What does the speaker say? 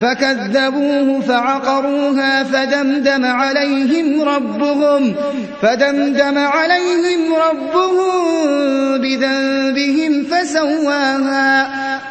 فكذبوه فعقروها فدمدم عليهم ربهم فدمدم عليهم ربهم بذنبهم فسواها.